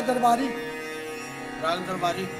दरबारी। राम दरबारी।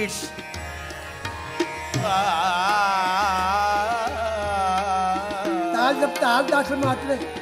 टेन ताल जब ताल दस मात्रे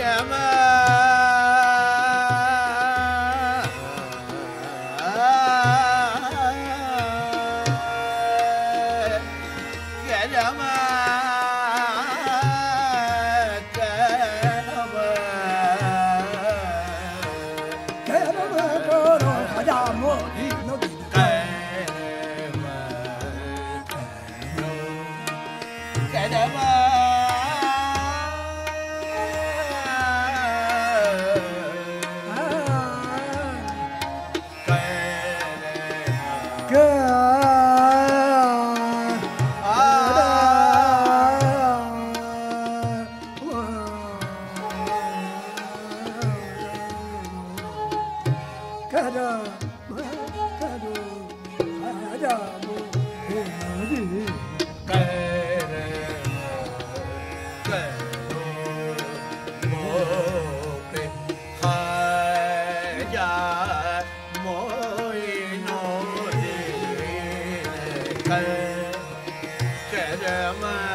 Shama. ਕਰਮਾ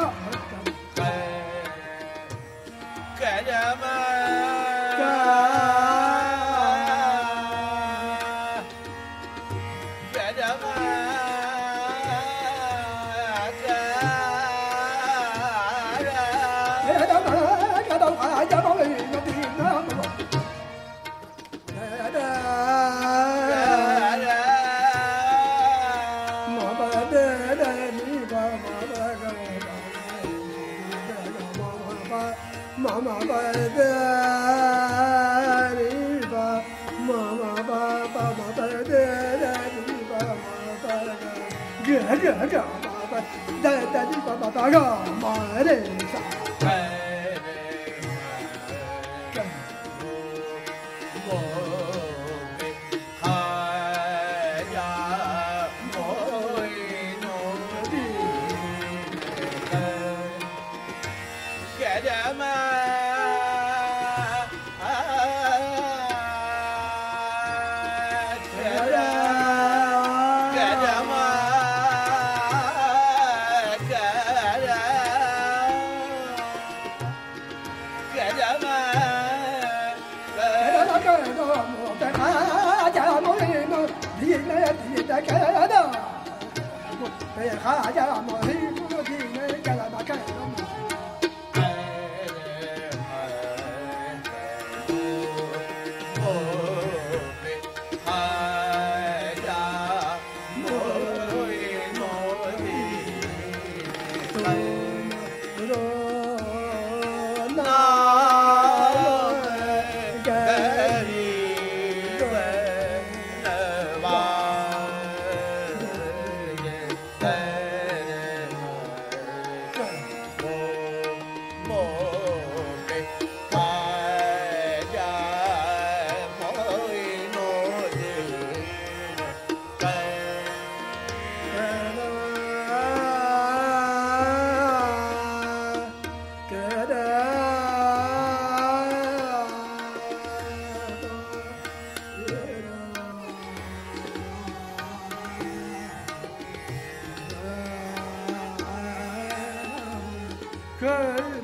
走。打打打个妈的！good.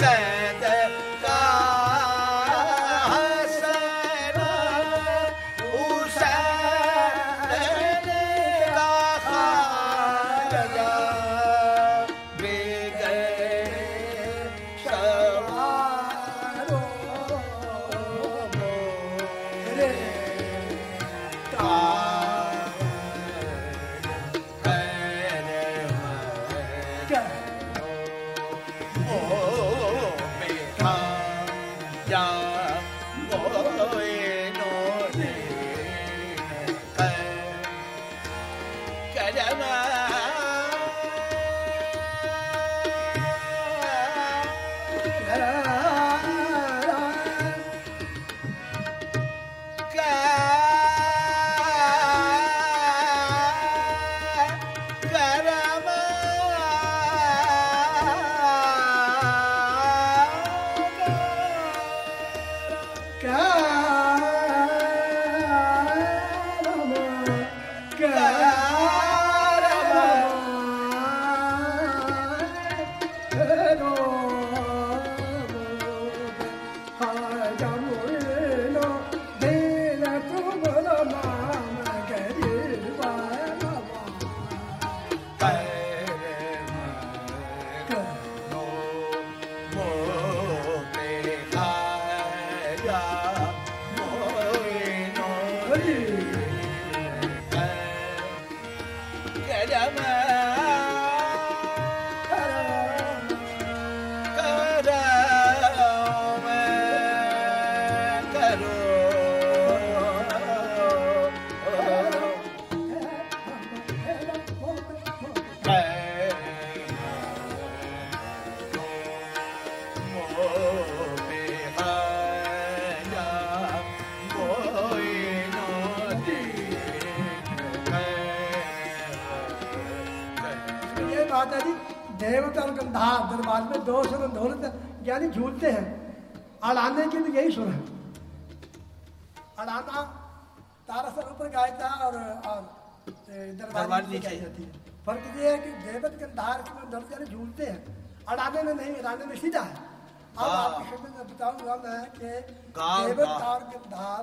say. यानी झूलते हैं। अड़ाने की भी यही सुर है। अड़ाना तारा सर ऊपर गायता और, और दरबार नीचे जाती है फ़र्क ये है कि देवत गंधार के दर्द यानी झूलते हैं। अड़ाने में नहीं अड़ाने में सीधा है। अब। आपकी खिदमत में बताऊँगा मैं कि देवत और गंधार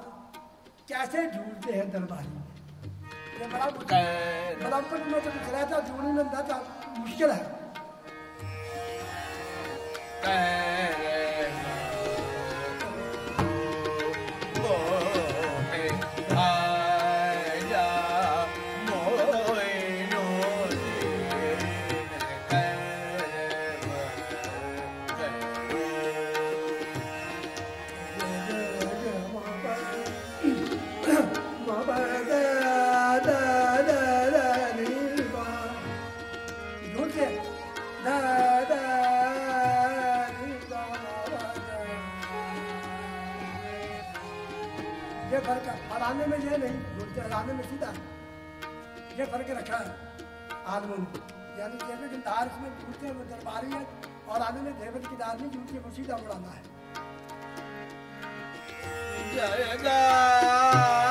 कैसे झूलते हैं दरबारी। ये बड़ा बड़ा में तो दिख रहा था झूलने में मुश्किल है। 哎。में ये फ़र्क रखा है आदमी ने। यानी देवे की दार इसमें झूठते वो दरबारी है और आदमी ने देवत की दार नहीं झूठी वो सीधा उड़ाना है। जय।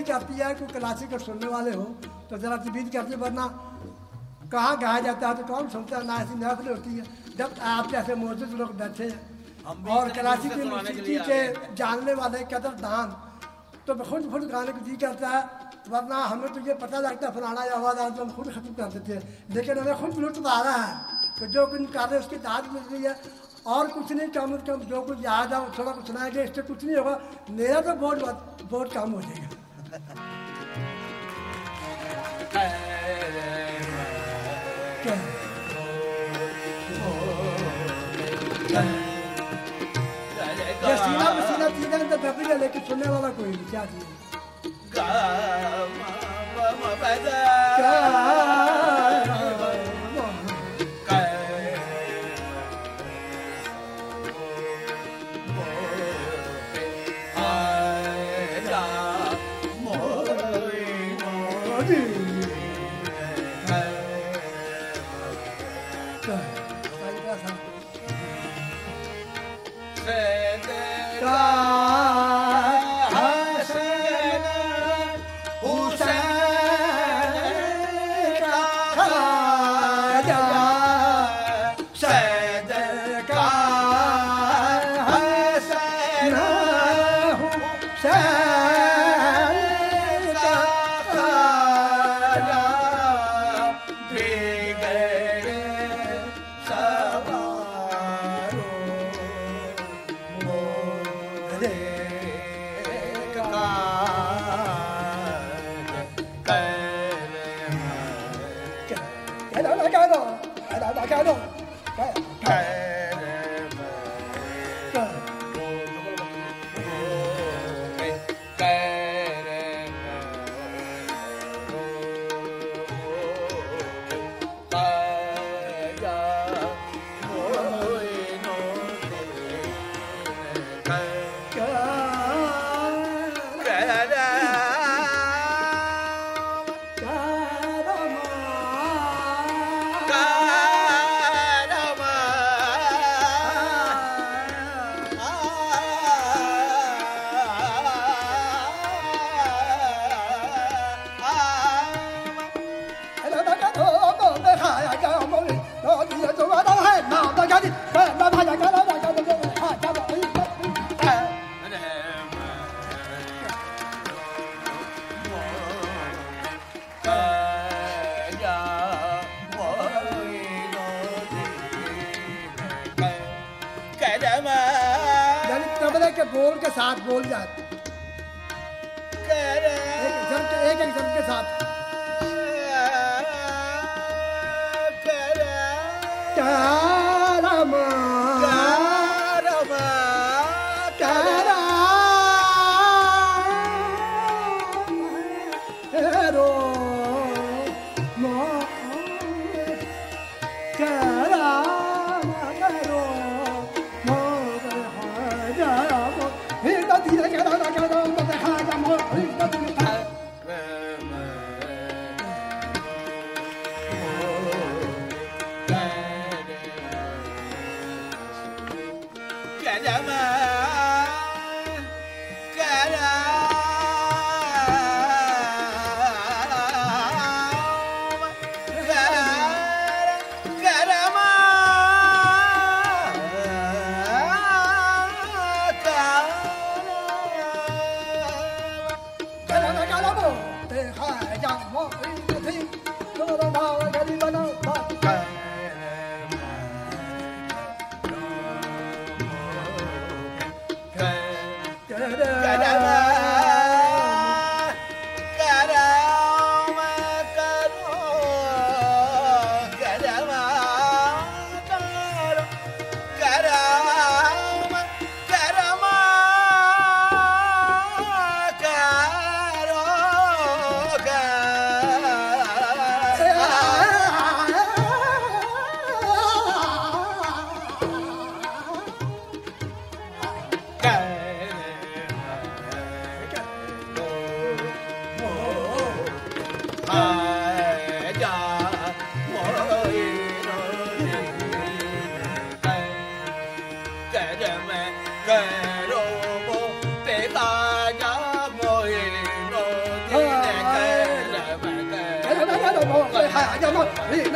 कोई क्लासिकल सुनने वाले हो तो जरा तबीयत करते वरना कहाँ गाया जाता है तो कौन सुनता है ना ऐसी महफिल होती है। जब आप जैसे मौजूद लोग बैठे हैं और क्लासिकल मौसीकी के जानने वाले कदर दान। तो खुद खुद गाने को जी करता है वरना हमें तो ये पता लगता है फलाना आवाज़ आज तो हम खुद खत्म कर देते हैं। लेकिन हमें खुद लुत्फ आ रहा है तो जो कुछ कर रहे उसकी दाद मिल रही है और कुछ नहीं कम अज कम जो कुछ याद है थोड़ा कुछ सुनाएँगे इससे कुछ नहीं होगा। मेरा तो बहुत बहुत कम हो जाएगा। सीना में सीना सीना तो दबी है लेकिन सुनने वाला कोई नहीं क्या चीज time.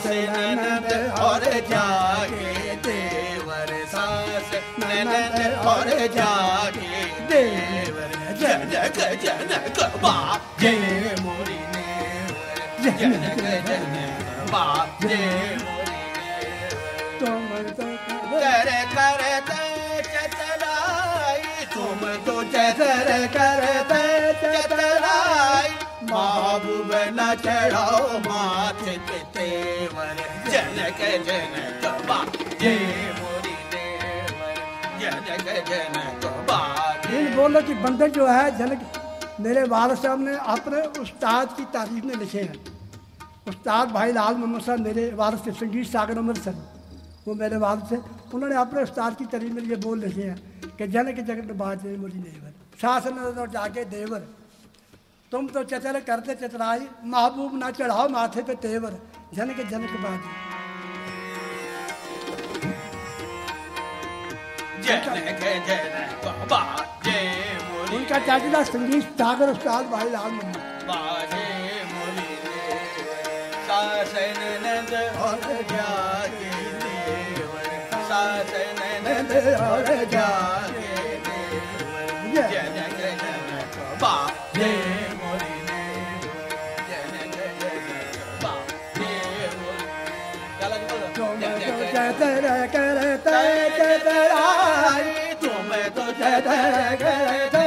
सास ननद और जागे देवर सास। ननद और जागे देवर। जनक जनक बाजे मोरी ने जनक जनक बाजे मोरी ने तुम तो कर करते चतराई तुम तो चतर करते चतराई न चढ़ाओ माथे पे देवर जनक जनक बाजे मोरी देवर। जनक जनक बाजे बोलो कि बंदर जो है, जनक, मेरे वाल साहब ने अपने उस्ताद की तारीफ़ में लिखे हैं। उस्ताद भाई लाल मोहम्मद साहब मेरे वाल से, संगीत सागर अमृतसर वो मेरे वाल से, उन्होंने अपने उस्ताद की तारीफ़ में ये बोल लिखे हैं कि जनक, जगत बाजे मोरी देवर। शासन जाके देवर तुम तो चचल करते चतराई महबूब ना चढ़ाओ माथे पे तेवर। जनक जनक बाजी। उनका चाचीदा संगीत सागर उस्ताद भाई लाल बाजे ta ta ta ta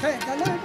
对咱们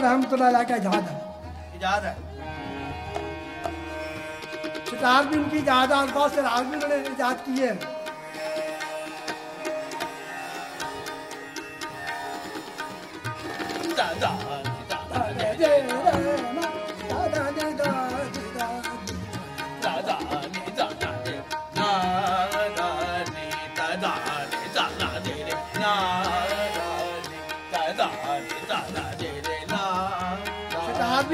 Khusro रहमतुल्लाह का इजाद है। इजाद है। सितार भी उनकी इजाद है बहुत से राग भी उन्होंने इजाद किए दादा। सितार भी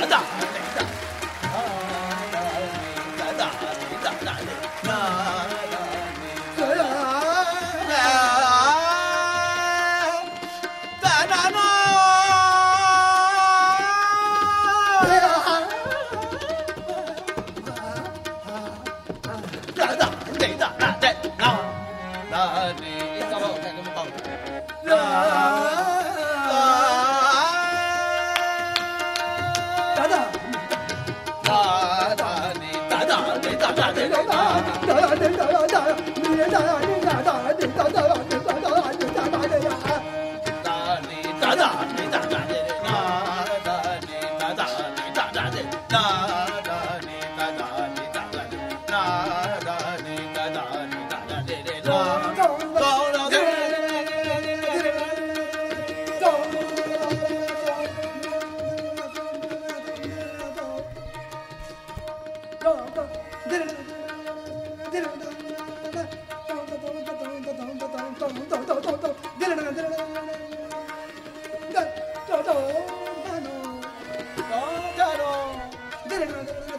等等等一下。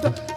Don't